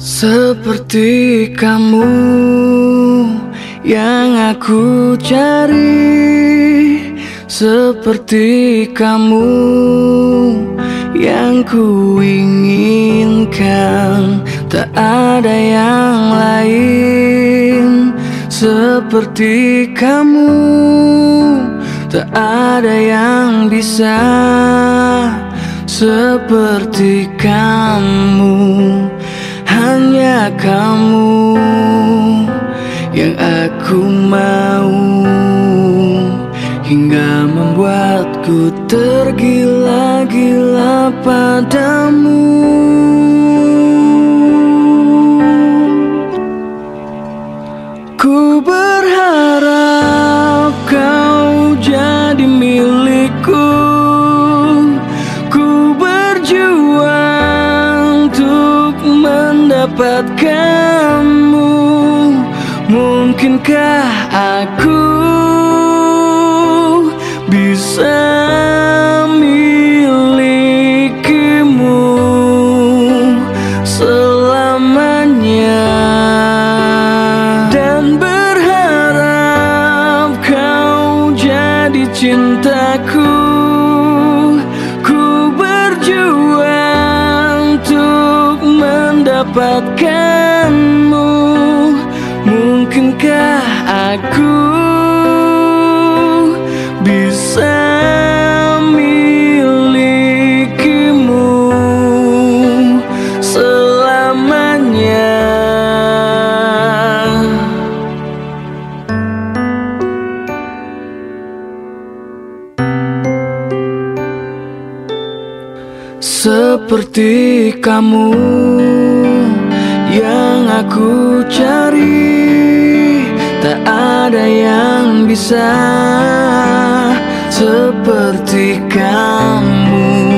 Seperti kamu yang aku cari. Seperti kamu yang ku inginkan. Tak ada yang lain. Seperti kamu Tak ada yang bisa. Seperti kamu kamu yang aku mau. Hingga membuatku tergila-gila padamu. Ku berharap kau jadi milikku mendapatkanmu Mungkinkah aku bisa mendapatkanmu Mungkinkah aku bisa milikimu selamanya? Seperti kamu yang aku cari Tak ada yang bisa seperti kamu